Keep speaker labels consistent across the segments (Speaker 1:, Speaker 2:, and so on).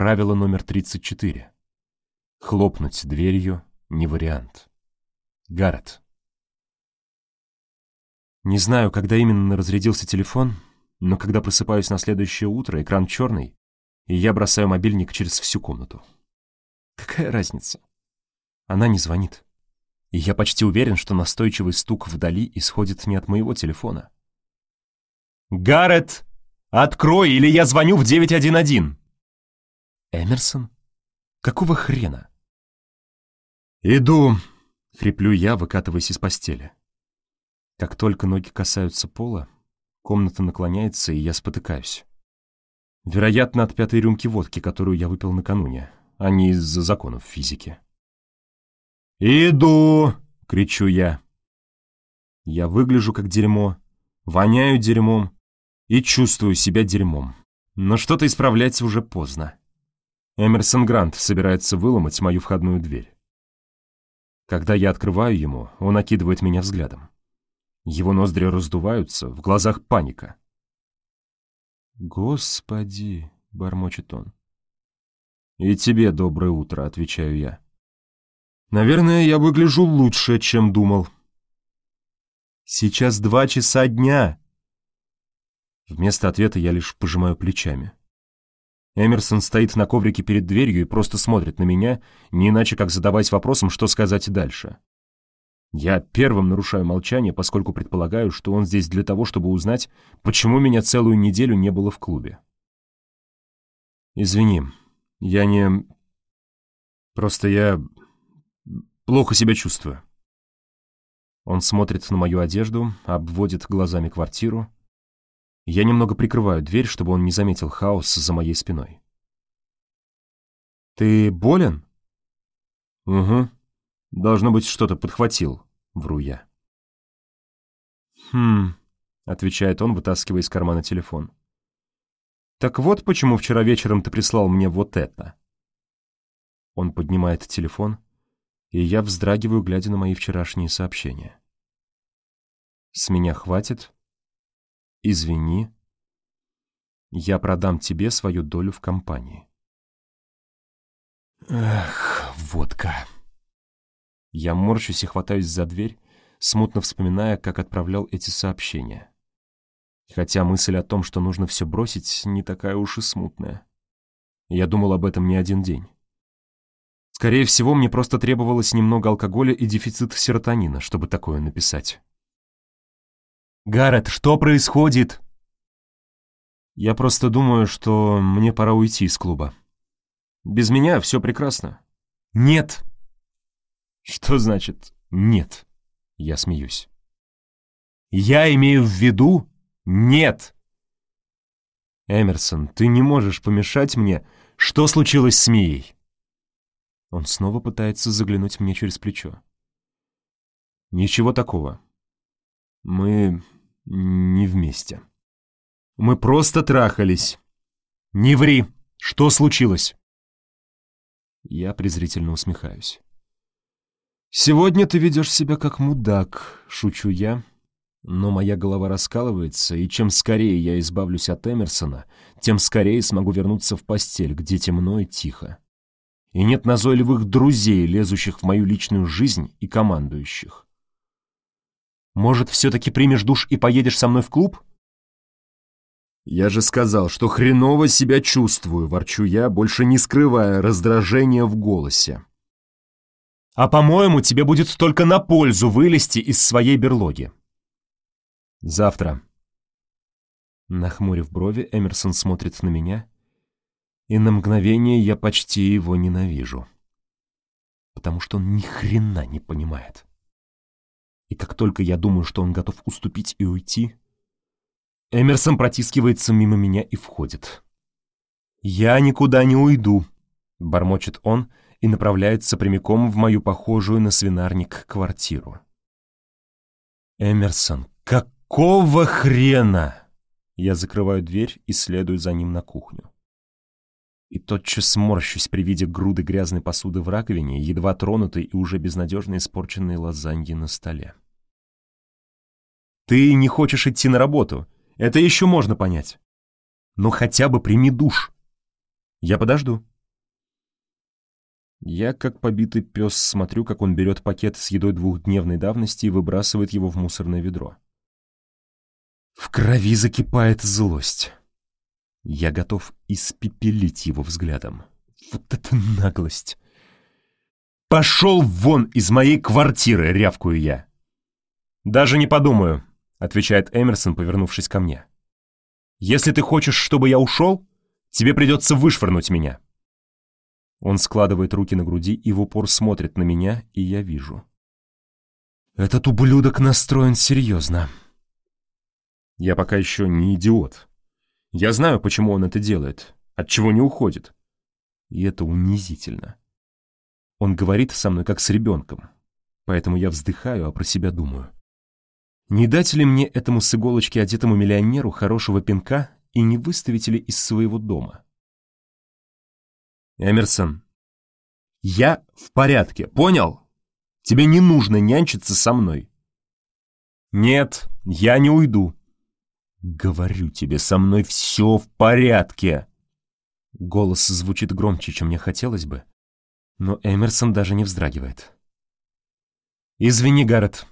Speaker 1: Правило номер 34. Хлопнуть дверью не вариант. Гаррет. Не знаю, когда именно разрядился телефон, но когда просыпаюсь на следующее утро, экран черный, и я бросаю мобильник через всю комнату. Какая разница? Она не звонит. И я почти уверен, что настойчивый стук вдали исходит не от моего телефона. «Гаррет! Открой, или я звоню в 911!» «Эмерсон? Какого хрена?» «Иду!» — хриплю я, выкатываясь из постели. Как только ноги касаются пола, комната наклоняется, и я спотыкаюсь. Вероятно, от пятой рюмки водки, которую я выпил накануне, а не из-за законов физики. «Иду!» — кричу я. Я выгляжу как дерьмо, воняю дерьмом и чувствую себя дерьмом. Но что-то исправлять уже поздно. Эмерсон Грант собирается выломать мою входную дверь. Когда я открываю ему, он окидывает меня взглядом. Его ноздри раздуваются, в глазах паника. «Господи!» — бормочет он. «И тебе доброе утро», — отвечаю я. «Наверное, я выгляжу лучше, чем думал». «Сейчас два часа дня!» Вместо ответа я лишь пожимаю плечами. Эмерсон стоит на коврике перед дверью и просто смотрит на меня, не иначе как задаваясь вопросом, что сказать дальше. Я первым нарушаю молчание, поскольку предполагаю, что он здесь для того, чтобы узнать, почему меня целую неделю не было в клубе. «Извини, я не... Просто я... плохо себя чувствую». Он смотрит на мою одежду, обводит глазами квартиру, я немного прикрываю дверь, чтобы он не заметил хаос за моей спиной. «Ты болен?» «Угу. Должно быть, что-то подхватил», — вру я. «Хм», — отвечает он, вытаскивая из кармана телефон. «Так вот почему вчера вечером ты прислал мне вот это». Он поднимает телефон, и я вздрагиваю, глядя на мои вчерашние сообщения. «С меня хватит», Извини, я продам тебе свою долю в компании. Эх, водка. Я морщусь и хватаюсь за дверь, смутно вспоминая, как отправлял эти сообщения. Хотя мысль о том, что нужно все бросить, не такая уж и смутная. Я думал об этом не один день. Скорее всего, мне просто требовалось немного алкоголя и дефицит серотонина, чтобы такое написать. «Гаррет, что происходит?» «Я просто думаю, что мне пора уйти из клуба. Без меня все прекрасно». «Нет!» «Что значит «нет»?» Я смеюсь. «Я имею в виду «нет». «Эмерсон, ты не можешь помешать мне. Что случилось с Мией?» Он снова пытается заглянуть мне через плечо. «Ничего такого. Мы не вместе. Мы просто трахались. Не ври! Что случилось?» Я презрительно усмехаюсь. «Сегодня ты ведешь себя как мудак», — шучу я. Но моя голова раскалывается, и чем скорее я избавлюсь от Эмерсона, тем скорее смогу вернуться в постель, где темно и тихо. И нет назойливых друзей, лезущих в мою личную жизнь и командующих. Может, все-таки примешь душ и поедешь со мной в клуб?» «Я же сказал, что хреново себя чувствую», — ворчу я, больше не скрывая раздражения в голосе. «А по-моему, тебе будет только на пользу вылезти из своей берлоги». «Завтра». Нахмурив брови, Эмерсон смотрит на меня, и на мгновение я почти его ненавижу. Потому что он ни хрена не понимает. И как только я думаю, что он готов уступить и уйти, Эмерсон протискивается мимо меня и входит. «Я никуда не уйду», — бормочет он и направляется прямиком в мою похожую на свинарник квартиру. «Эмерсон, какого хрена?» Я закрываю дверь и следую за ним на кухню. И тотчас морщусь при виде груды грязной посуды в раковине, едва тронутой и уже безнадежно испорченной лазаньи на столе. Ты не хочешь идти на работу. Это еще можно понять. Но хотя бы прими душ. Я подожду. Я, как побитый пес, смотрю, как он берет пакет с едой двухдневной давности и выбрасывает его в мусорное ведро. В крови закипает злость. Я готов испепелить его взглядом. Вот это наглость! «Пошел вон из моей квартиры!» — рявкую я. «Даже не подумаю», — отвечает Эмерсон, повернувшись ко мне. «Если ты хочешь, чтобы я ушел, тебе придется вышвырнуть меня». Он складывает руки на груди и в упор смотрит на меня, и я вижу. Этот ублюдок настроен серьезно. Я пока еще не идиот. Я знаю, почему он это делает, от чего не уходит. И это унизительно. Он говорит со мной как с ребенком, поэтому я вздыхаю, а про себя думаю. Не дать ли мне этому с иголочки одетому миллионеру хорошего пинка и не выставить ли из своего дома? Эмерсон, я в порядке, понял? Тебе не нужно нянчиться со мной. Нет, я не уйду. Говорю тебе, со мной все в порядке. Голос звучит громче, чем мне хотелось бы, но Эмерсон даже не вздрагивает. «Извини, Гаррет,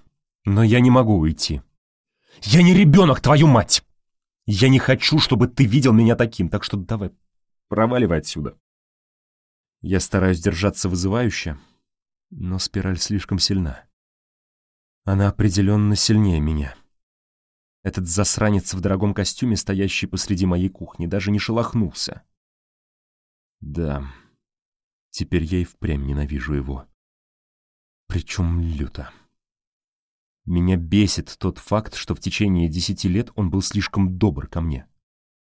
Speaker 1: но я не могу уйти. Я не ребенок, твою мать! Я не хочу, чтобы ты видел меня таким, так что давай, проваливай отсюда». Я стараюсь держаться вызывающе, но спираль слишком сильна. Она определенно сильнее меня. Этот засранец в дорогом костюме, стоящий посреди моей кухни, даже не шелохнулся. Да, Теперь я и впрямь ненавижу его. Причем люто. Меня бесит тот факт, что в течение десяти лет он был слишком добр ко мне.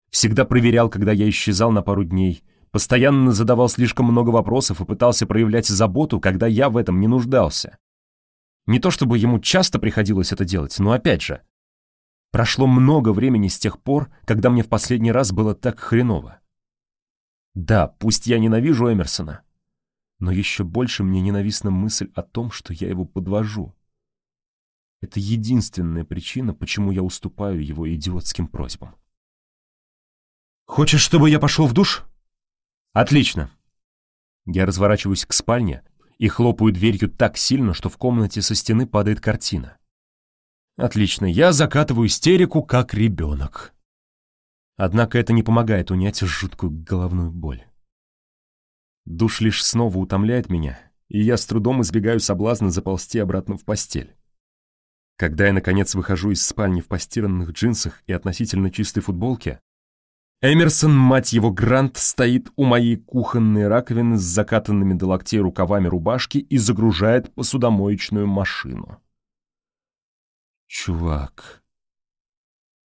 Speaker 1: Всегда проверял, когда я исчезал на пару дней, постоянно задавал слишком много вопросов и пытался проявлять заботу, когда я в этом не нуждался. Не то чтобы ему часто приходилось это делать, но опять же, прошло много времени с тех пор, когда мне в последний раз было так хреново. Да, пусть я ненавижу Эмерсона, но еще больше мне ненавистна мысль о том, что я его подвожу. Это единственная причина, почему я уступаю его идиотским просьбам. «Хочешь, чтобы я пошел в душ?» «Отлично!» Я разворачиваюсь к спальне и хлопаю дверью так сильно, что в комнате со стены падает картина. Отлично, я закатываю истерику, как ребенок. Однако это не помогает унять жуткую головную боль. Душ лишь снова утомляет меня, и я с трудом избегаю соблазна заползти обратно в постель. Когда я, наконец, выхожу из спальни в постиранных джинсах и относительно чистой футболке, Эмерсон, мать его, Грант, стоит у моей кухонной раковины с закатанными до локтей рукавами рубашки и загружает посудомоечную машину. «Чувак,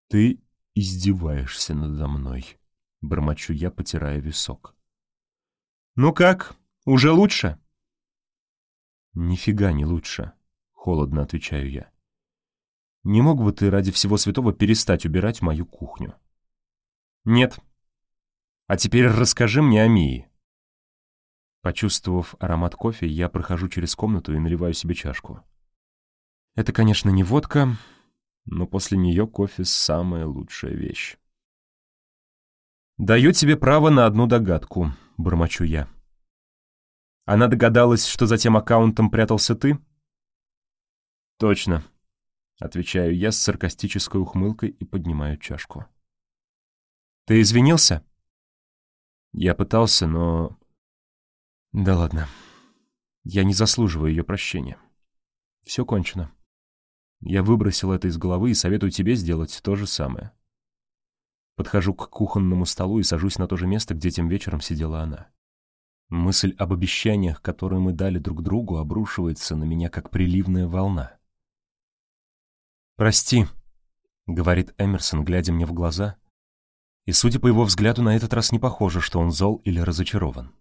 Speaker 1: ты издеваешься надо мной», — бормочу я, потирая висок. «Ну как, уже лучше?» «Нифига не лучше», — холодно отвечаю я. «Не мог бы ты ради всего святого перестать убирать мою кухню?» «Нет. А теперь расскажи мне о Мии». Почувствовав аромат кофе, я прохожу через комнату и наливаю себе чашку. Это, конечно, не водка, но после нее кофе — самая лучшая вещь. «Даю тебе право на одну догадку», — бормочу я. «Она догадалась, что за тем аккаунтом прятался ты?» «Точно», — отвечаю я с саркастической ухмылкой и поднимаю чашку. «Ты извинился?» Я пытался, но... Да ладно. Я не заслуживаю ее прощения. Все кончено. Я выбросил это из головы и советую тебе сделать то же самое. Подхожу к кухонному столу и сажусь на то же место, где тем вечером сидела она. Мысль об обещаниях, которые мы дали друг другу, обрушивается на меня, как приливная волна. «Прости», — говорит Эмерсон, глядя мне в глаза, и, судя по его взгляду, на этот раз не похоже, что он зол или разочарован.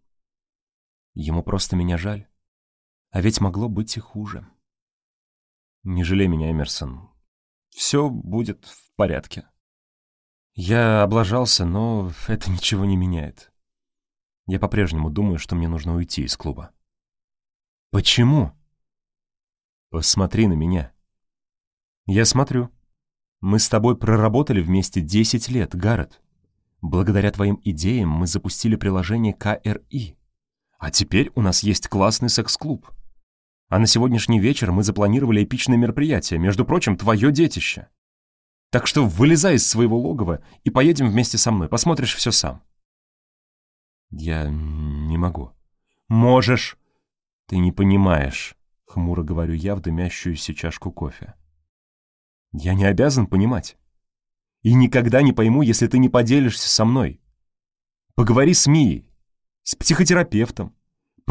Speaker 1: Ему просто меня жаль. А ведь могло быть и хуже. Не жалей меня, Эмерсон. Все будет в порядке. Я облажался, но это ничего не меняет. Я по-прежнему думаю, что мне нужно уйти из клуба. Почему? Посмотри на меня. Я смотрю. Мы с тобой проработали вместе 10 лет, Гаррет. Благодаря твоим идеям мы запустили приложение КРИ. А теперь у нас есть классный секс-клуб. А на сегодняшний вечер мы запланировали эпичное мероприятие, между прочим, твое детище. Так что вылезай из своего логова и поедем вместе со мной, посмотришь все сам. Я не могу. Можешь. Ты не понимаешь, хмуро говорю я в дымящуюся чашку кофе. Я не обязан понимать. И никогда не пойму, если ты не поделишься со мной. Поговори с Мией, с психотерапевтом.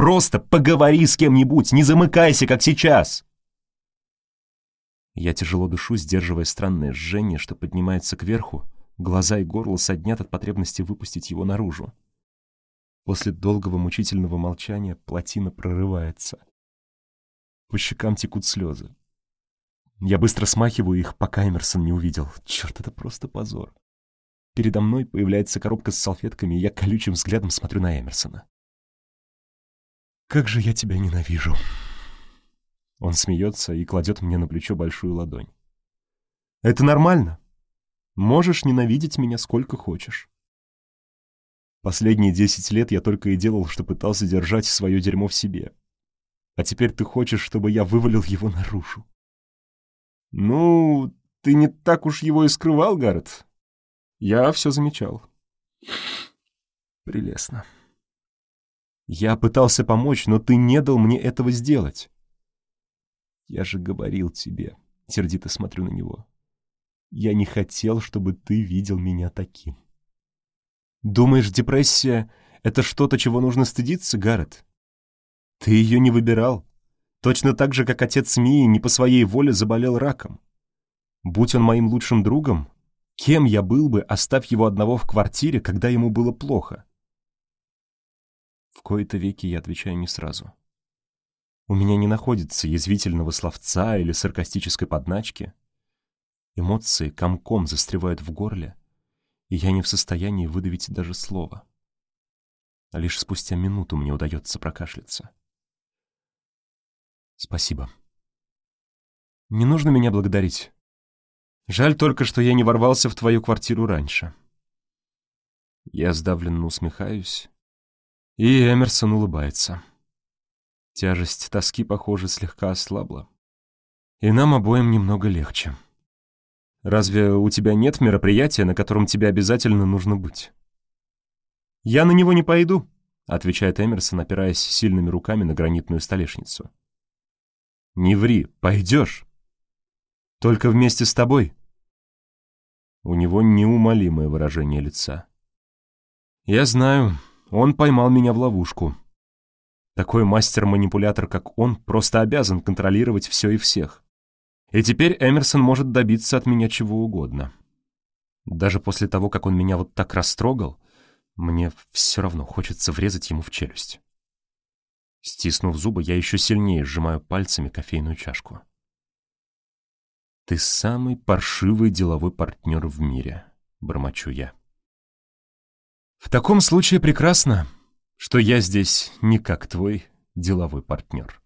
Speaker 1: Просто поговори с кем-нибудь, не замыкайся, как сейчас. Я тяжело дышу, сдерживая странное жжение, что поднимается кверху, глаза и горло соднят от потребности выпустить его наружу. После долгого мучительного молчания плотина прорывается. По щекам текут слезы. Я быстро смахиваю их, пока Эмерсон не увидел. Черт, это просто позор. Передо мной появляется коробка с салфетками, и я колючим взглядом смотрю на Эмерсона. «Как же я тебя ненавижу!» Он смеется и кладет мне на плечо большую ладонь. «Это нормально. Можешь ненавидеть меня сколько хочешь. Последние десять лет я только и делал, что пытался держать свое дерьмо в себе. А теперь ты хочешь, чтобы я вывалил его наружу. «Ну, ты не так уж его и скрывал, Гаррет. Я все замечал». «Прелестно. Я пытался помочь, но ты не дал мне этого сделать». «Я же говорил тебе», — сердито смотрю на него. «Я не хотел, чтобы ты видел меня таким». «Думаешь, депрессия — это что-то, чего нужно стыдиться, Гаррет? Ты ее не выбирал. Точно так же, как отец Мии не по своей воле заболел раком. Будь он моим лучшим другом, кем я был бы, оставь его одного в квартире, когда ему было плохо? В кои-то веки я отвечаю не сразу. У меня не находится язвительного словца или саркастической подначки. Эмоции комком застревают в горле, и я не в состоянии выдавить даже слово. А лишь спустя минуту мне удается прокашляться. Спасибо. Не нужно меня благодарить. Жаль только, что я не ворвался в твою квартиру раньше. Я сдавленно усмехаюсь, и Эмерсон улыбается. Тяжесть тоски, похоже, слегка ослабла. И нам обоим немного легче. Разве у тебя нет мероприятия, на котором тебе обязательно нужно быть? Я на него не пойду, отвечает Эмерсон, опираясь сильными руками на гранитную столешницу. Не ври, пойдешь. Только вместе с тобой. У него неумолимое выражение лица. Я знаю, он поймал меня в ловушку. Такой мастер-манипулятор, как он, просто обязан контролировать все и всех. И теперь Эмерсон может добиться от меня чего угодно. Даже после того, как он меня вот так растрогал, мне все равно хочется врезать ему в челюсть. Стиснув зубы, я еще сильнее сжимаю пальцами кофейную чашку. «Ты самый паршивый деловой партнер в мире», — бормочу я. «В таком случае прекрасно, что я здесь не как твой деловой партнер».